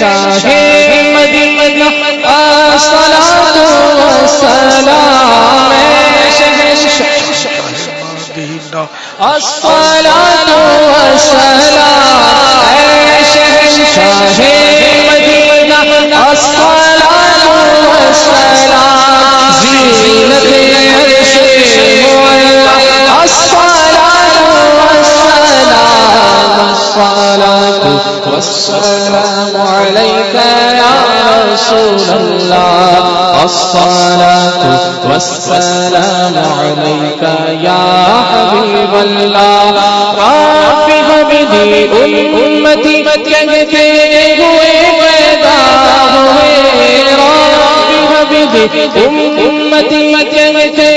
شاہ مدینہ الصلاة والسلام الصلاة والسلام شاہ مدینہ الصلاة والسلام زینت الصلاة والسلام عليك يا رسول الله. الصلاة والسلام عليك يا حبيب الله. رب حبيبي أمتي کہتے ہوئے پیدا ہوئے رب حبیبی امتی کہتے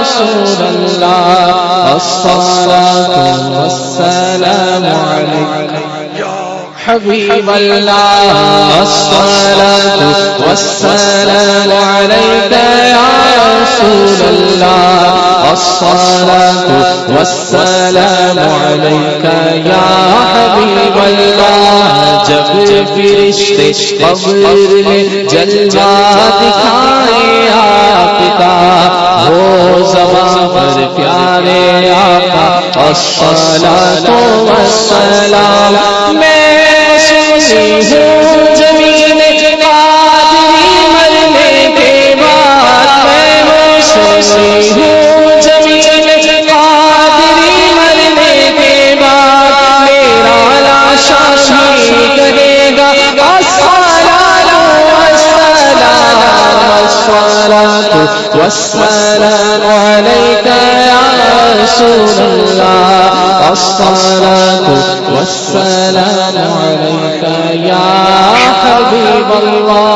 رسول الله الصلاة والسلام عليك حبيب الله الصلاة والسلام عليك يا رسول الله الصلاة والسلام عليك يا حبيب الله جب فرشتے قبر میں جلوہ دکھائے پیارے آقا الصلاة والسلام والسلام عليك يا رسول الله. الصلاة والسلام عليك يا حبيب الله.